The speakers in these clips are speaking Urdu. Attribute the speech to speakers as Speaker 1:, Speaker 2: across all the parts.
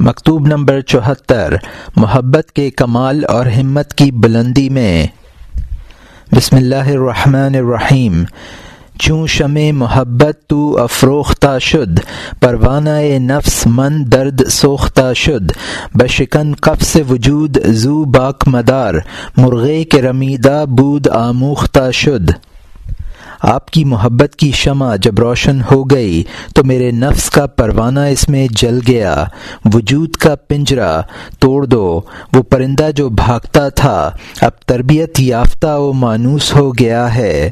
Speaker 1: مکتوب نمبر چوہتر، محبت کے کمال اور ہمت کی بلندی میں۔ بسم اللہ الرحمن الرحیم۔ چوں شم محبت تو افروختہ شد، پروانہ نفس من درد سوختہ شد۔ بشکن قفس وجود زو باک مدار، مرغے کے رمیدہ بود آموختہ شد۔ آپ کی محبت کی شمع جب روشن ہو گئی تو میرے نفس کا پروانہ اس میں جل گیا۔ وجود کا پنجرا توڑ دو۔ وہ پرندہ جو بھاگتا تھا، اب تربیت یافتہ و مانوس ہو گیا ہے۔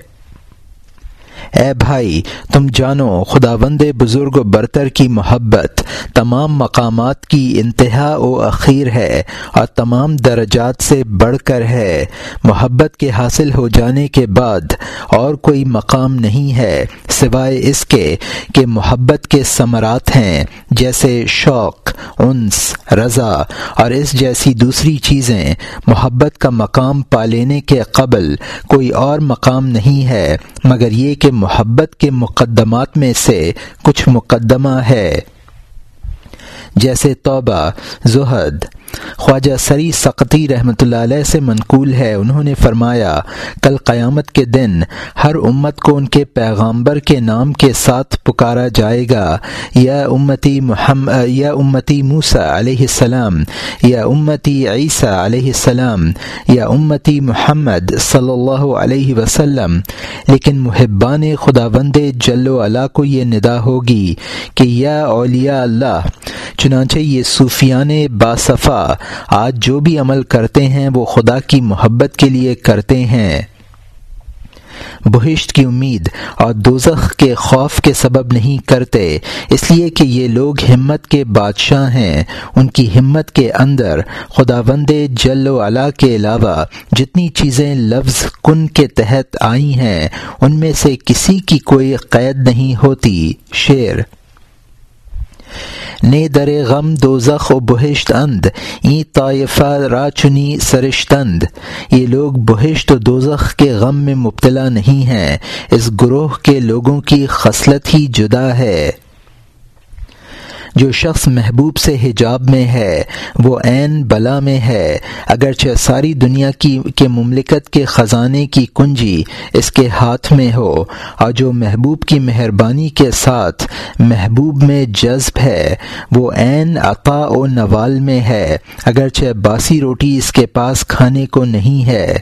Speaker 1: اے بھائی، تم جانو خداوند بزرگ و برتر کی محبت تمام مقامات کی انتہا و اخیر ہے اور تمام درجات سے بڑھ کر ہے۔ محبت کے حاصل ہو جانے کے بعد اور کوئی مقام نہیں ہے سوائے اس کے کہ محبت کے ثمرات ہیں، جیسے شوق، انس، رضا اور اس جیسی دوسری چیزیں۔ محبت کا مقام پا لینے کے قبل کوئی اور مقام نہیں ہے، مگر یہ کہ محبت کے مقدمات میں سے کچھ مقدمہ ہے۔ جیسے توبہ، زہد۔ خواجہ سری سقطی رحمۃ اللہ علیہ سے منقول ہے۔ انہوں نے فرمایا، کل قیامت کے دن ہر امت کو ان کے پیغامبر کے نام کے ساتھ پکارا جائے گا۔ یا امتی محمد یا امتی موسا علیہ السلام، یا امتی عیسیٰ علیہ السلام، یا امتی محمد صلی اللہ علیہ وسلم۔ لیکن محبان خدا وند جل و علا کو یہ ندا ہوگی کہ یا اولیاء اللہ چنانچہ یہ صوفیان باصفا آج جو بھی عمل کرتے ہیں وہ خدا کی محبت کے لیے کرتے ہیں۔ بہشت کی امید اور دوزخ کے خوف کے سبب نہیں کرتے، اس لیے کہ یہ لوگ ہمت کے بادشاہ ہیں۔ ان کی ہمت کے اندر خداوند جل و علا کے علاوہ جتنی چیزیں لفظ کن کے تحت آئی ہیں، ان میں سے کسی کی کوئی قید نہیں ہوتی۔ شعر نے در غم دوزخ و بہشت اند. این طائفہ راچنی سرشتند. یہ لوگ بہشت و دوزخ کے غم میں مبتلا نہیں ہیں. اس گروہ کے لوگوں کی خصلت ہی جدا ہے۔ جو شخص محبوب سے حجاب میں ہے، وہ عین بلا میں ہے۔ اگرچہ ساری دنیا کی کے مملکت کے خزانے کی کنجی اس کے ہاتھ میں ہو، اور جو محبوب کی مہربانی کے ساتھ محبوب میں جذب ہے، وہ عین عطا و نوال میں ہے۔ اگرچہ باسی روٹی اس کے پاس کھانے کو نہیں ہے۔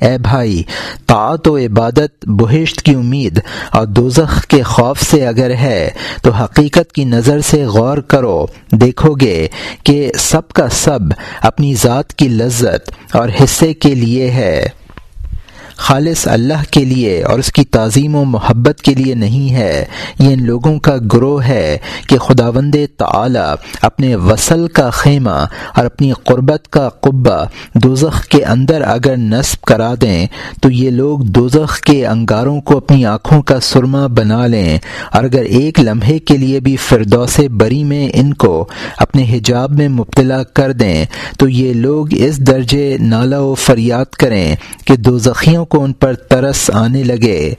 Speaker 1: اے بھائی، طاعت و عبادت بہشت کی امید اور دوزخ کے خوف سے اگر ہے، تو حقیقت کی نظر سے غور کرو، دیکھو گے کہ سب کا سب اپنی ذات کی لذت اور حصے کے لیے ہے۔ خالص اللہ کے لیے اور اس کی تعظیم و محبت کے لیے نہیں ہے۔ یہ ان لوگوں کا گروہ ہے کہ خدا وند تعلی اپنے وصل کا خیمہ اور اپنی قربت کا قبہ دوزخ کے اندر اگر نصب کرا دیں، تو یہ لوگ دوزخ کے انگاروں کو اپنی آنکھوں کا سرما بنا لیں۔ اور اگر ایک لمحے کے لیے بھی فردوس بری میں ان کو اپنے حجاب میں مبتلا کر دیں، تو یہ لوگ اس درجے نالا و فریاد کریں کہ دوزخیوں کو ان پر ترس آنے لگے۔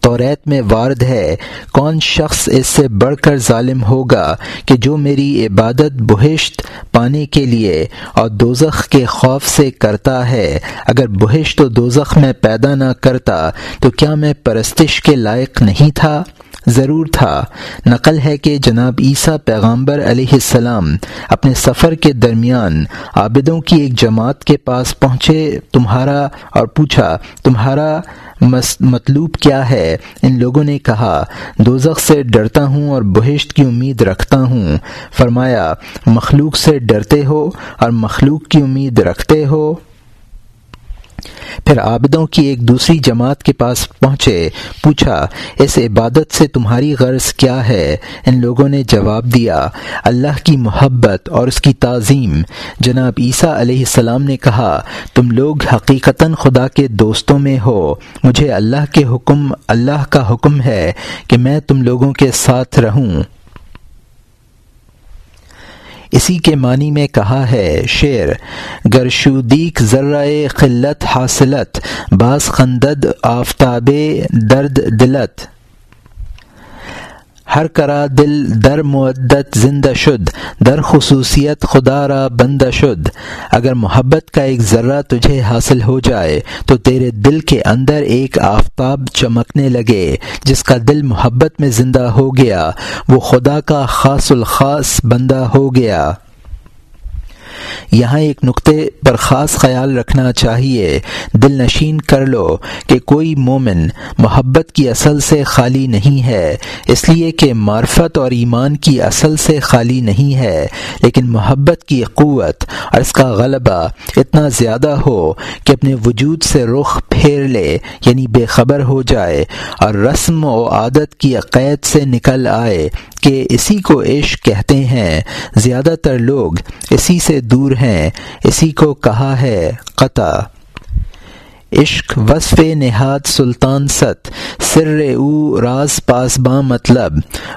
Speaker 1: تو ریت میں وارد ہے، کون شخص اس سے بڑھ کر ظالم ہوگا کہ جو میری عبادت بہشت پانے کے لیے اور دوزخ کے خوف سے کرتا ہے؟ اگر بہشت و دوزخ میں پیدا نہ کرتا تو کیا میں پرستش کے لائق نہیں تھا؟ ضرور تھا۔ نقل ہے کہ جناب عیسیٰ پیغامبر علیہ السلام اپنے سفر کے درمیان عابدوں کی ایک جماعت کے پاس پہنچے۔ تمہارا اور پوچھا، تمہارا مطلوب کیا ہے؟ ان لوگوں نے کہا، دوزخ سے ڈرتا ہوں اور بہشت کی امید رکھتا ہوں۔ فرمایا، مخلوق سے ڈرتے ہو اور مخلوق کی امید رکھتے ہو۔ پھر عابدوں کی ایک دوسری جماعت کے پاس پہنچے، پوچھا، اس عبادت سے تمہاری غرض کیا ہے؟ ان لوگوں نے جواب دیا، اللہ کی محبت اور اس کی تعظیم۔ جناب عیسیٰ علیہ السلام نے کہا، تم لوگ حقیقتاً خدا کے دوستوں میں ہو۔ مجھے اللہ کے حکم، اللہ کا حکم ہے کہ میں تم لوگوں کے ساتھ رہوں۔ اسی کے معنی میں کہا ہے شعر گرشودیک ذرہ قلت حاصلت باس خندد آفتاب درد دلت۔ ہر کرا دل در معدت زندہ شد، در خصوصیت خدا را بندہ شد۔ اگر محبت کا ایک ذرہ تجھے حاصل ہو جائے، تو تیرے دل کے اندر ایک آفتاب چمکنے لگے، جس کا دل محبت میں زندہ ہو گیا۔ وہ خدا کا خاص الخاص بندہ ہو گیا۔ یہاں ایک نقطے پر خاص خیال رکھنا چاہیے۔ دل نشین کر لو کہ کوئی مومن محبت کی اصل سے خالی نہیں ہے، اس لیے کہ معرفت اور ایمان کی اصل سے خالی نہیں ہے، لیکن محبت کی قوت اور اس کا غلبہ اتنا زیادہ ہو کہ اپنے وجود سے رخ پھیر لے یعنی بے خبر ہو جائے اور رسم و عادت کی قید سے نکل آئے۔ کہ اسی کو عشق کہتے ہیں۔ زیادہ تر لوگ اسی سے دور ہیں۔ اسی کو کہا ہے قطع۔ عشق وصف نہاد سلطان ست۔ سر او راز پاسباں مطلب۔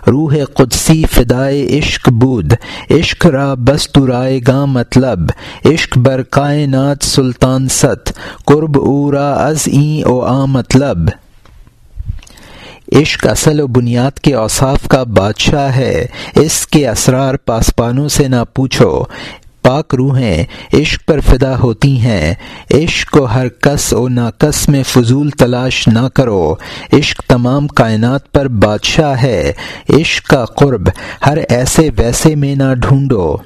Speaker 1: روح قدسی فدائے عشق بود۔ عشق را بس رائے گا مطلب۔ عشق بر کائنات سلطان ست۔ قرب او را از این او آ مطلب۔ عشق اصل و بنیاد کے اوصاف کا بادشاہ ہے۔ اس کے اسرار پاسپانوں سے نہ پوچھو۔ پاک روحیں عشق پر فدا ہوتی ہیں۔ عشق کو ہر کس و ناکس میں فضول تلاش نہ کرو۔ عشق تمام کائنات پر بادشاہ ہے۔ عشق کا قرب ہر ایسے ویسے میں نہ ڈھونڈو۔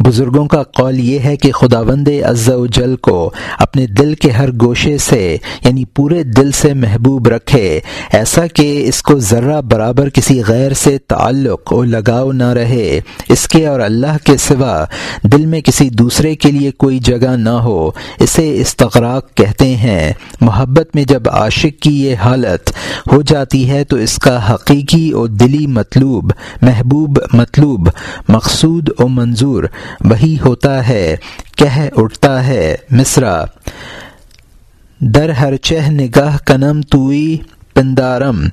Speaker 1: بزرگوں کا قول یہ ہے کہ خدا وند و جل کو اپنے دل کے ہر گوشے سے یعنی پورے دل سے محبوب رکھے۔ ایسا کہ اس کو ذرہ برابر کسی غیر سے تعلق و لگاؤ نہ رہے۔ اس کے اور اللہ کے سوا دل میں کسی دوسرے کے لیے کوئی جگہ نہ ہو۔ اسے استغراق کہتے ہیں۔ محبت میں جب عاشق کی یہ حالت ہو جاتی ہے تو اس کا حقیقی و دلی مطلوب، محبوب مطلوب، مقصود و منظور وہی ہوتا ہے، کہہ اٹھتا ہے مصرا، در ہر چہ نگاہ کنم توئی پندارم،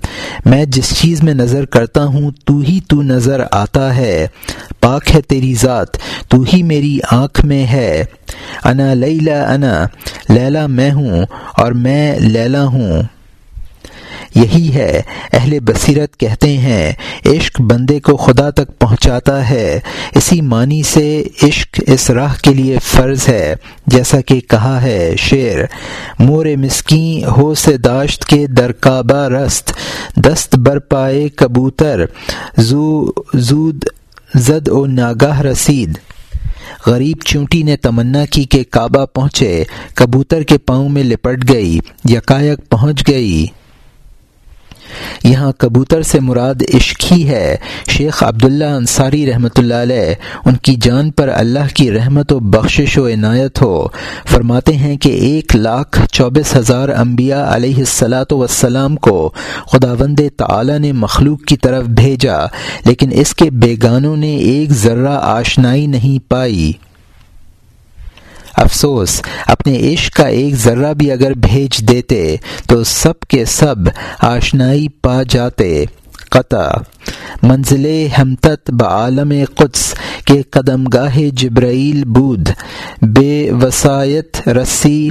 Speaker 1: میں جس چیز میں نظر کرتا ہوں، تو ہی تو نظر آتا ہے۔ پاک ہے تیری ذات، تو ہی میری آنکھ میں ہے۔ انا لیلا انا، لیلا میں ہوں اور میں لیلا ہوں۔ یہی ہے۔ اہل بصیرت کہتے ہیں، عشق بندے کو خدا تک پہنچاتا ہے۔ اسی معنی سے عشق اس راہ کے لیے فرض ہے۔ جیسا کہ کہا ہے شعر، مور مسکین ہو سے داشت کے درکابہ رست، دست بر پائے کبوتر، زو، زود زد و ناگاہ رسید۔ غریب چونٹی نے تمنا کی کہ کعبہ پہنچے، کبوتر کے پاؤں میں لپٹ گئی، یکایک پہنچ گئی۔ یہاں کبوتر سے مراد عشق ہی ہے۔ شیخ عبداللہ انصاری رحمۃ اللہ علیہ ان کی جان پر اللہ کی رحمت و بخشش و عنایت ہو۔ فرماتے ہیں کہ ایک لاکھ چوبیس ہزار انبیاء علیہ السلاۃ وسلام کو خدا وند تعالی نے مخلوق کی طرف بھیجا، لیکن اس کے بیگانوں نے ایک ذرہ آشنائی نہیں پائی۔ افسوس، اپنے عشق کا ایک ذرہ بھی اگر بھیج دیتے تو سب کے سب آشنائی پا جاتے۔ قطع۔ منزل ہمتت بعالم قدس کے قدم گاہ جبرائیل بود۔ بے وسائت رسی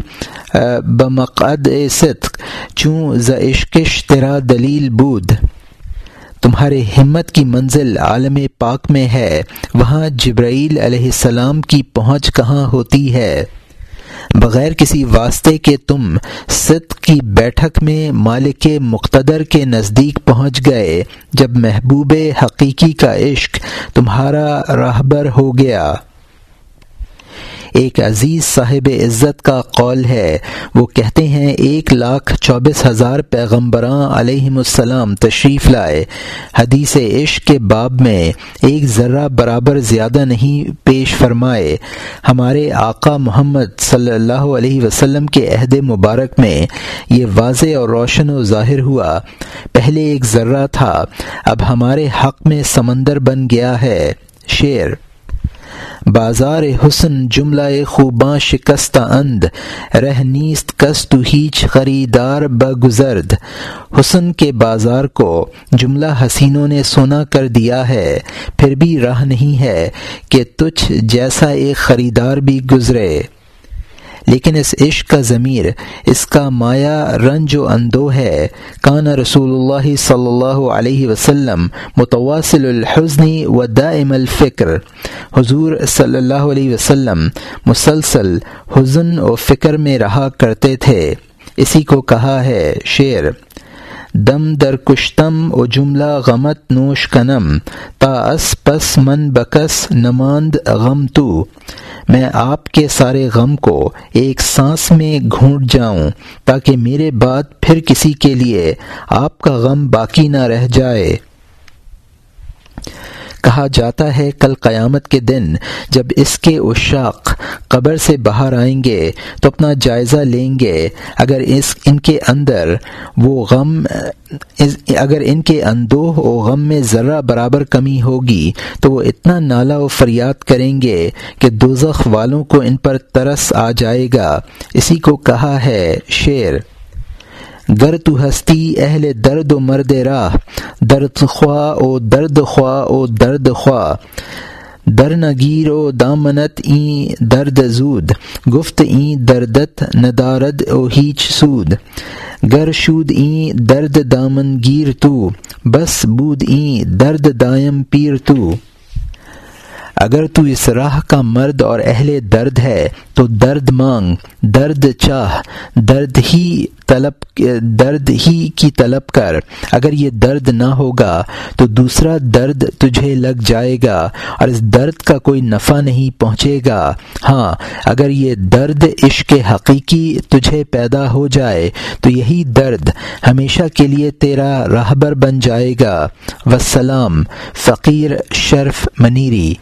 Speaker 1: بمقد صدق۔ چوں ز عشقش تیرا دلیل بود۔ تمہارے ہمت کی منزل عالم پاک میں ہے۔ وہاں جبرائیل علیہ السلام کی پہنچ کہاں ہوتی ہے؟ بغیر کسی واسطے کے تم ست کی بیٹھک میں مالک مقتدر کے نزدیک پہنچ گئے، جب محبوب حقیقی کا عشق تمہارا راہبر ہو گیا۔ ایک عزیز صاحب عزت کا قول ہے۔ وہ کہتے ہیں، ایک لاکھ چوبیس ہزار پیغمبراں علیہم السلام تشریف لائے۔ حدیث عشق کے باب میں ایک ذرہ برابر زیادہ نہیں پیش فرمائے۔ ہمارے آقا محمد صلی اللہ علیہ وسلم کے عہد مبارک میں یہ واضح اور روشن و ظاہر ہوا۔ پہلے ایک ذرہ تھا۔ اب ہمارے حق میں سمندر بن گیا ہے۔ شعر بازار حسن جملہ خوباں شکستہ اند، رہ نیست کس تو ہیچ خریدار بگزرد۔ حسن کے بازار کو جملہ حسینوں نے سونا کر دیا ہے، پھر بھی راہ نہیں ہے کہ تجھ جیسا ایک خریدار بھی گزرے۔ لیکن اس عشق کا ضمیر، اس کا مایا رنج و اندو ہے۔ کان رسول اللہ صلی اللہ علیہ وسلم متواصل الحزنی و دائم الفکر۔ حضور صلی اللہ علیہ وسلم مسلسل حزن و فکر میں رہا کرتے تھے۔ اسی کو کہا ہے شعر، دم در کشتم و جملہ غمت نوش کنم، تا اس پس من بکس نماند غم تو۔ میں آپ کے سارے غم کو ایک سانس میں گھونٹ جاؤں تاکہ میرے بعد پھر کسی کے لیے آپ کا غم باقی نہ رہ جائے۔ کہا جاتا ہے کل قیامت کے دن جب اس کے اشاق قبر سے باہر آئیں گے تو اپنا جائزہ لیں گے۔ اگر اس ان کے اندر وہ غم اگر ان کے اندوہ و غم میں ذرہ برابر کمی ہوگی تو وہ اتنا نالا و فریاد کریں گے کہ دوزخ والوں کو ان پر ترس آ جائے گا۔ اسی کو کہا ہے شعر۔ گر تو ہستی اہل درد و مرد راہ، درد خواہ او درد خواہ او درد خواہ۔ در نگیر و دامنت این درد زود، گفت این دردت ندارد او هیچ سود۔ گر شود این درد دامن گیر تو، بس بود این درد دائم پیر تو۔ اگر تو اس راہ کا مرد اور اہل درد ہے تو درد مانگ، درد چاہ، درد ہی طلب، درد ہی کی طلب کر۔ اگر یہ درد نہ ہوگا تو دوسرا درد تجھے لگ جائے گا اور اس درد کا کوئی نفع نہیں پہنچے گا۔ ہاں اگر یہ درد عشق حقیقی تجھے پیدا ہو جائے تو یہی درد ہمیشہ کے لیے تیرا راہبر بن جائے گا۔ وسلام، فقیر شرف منیری۔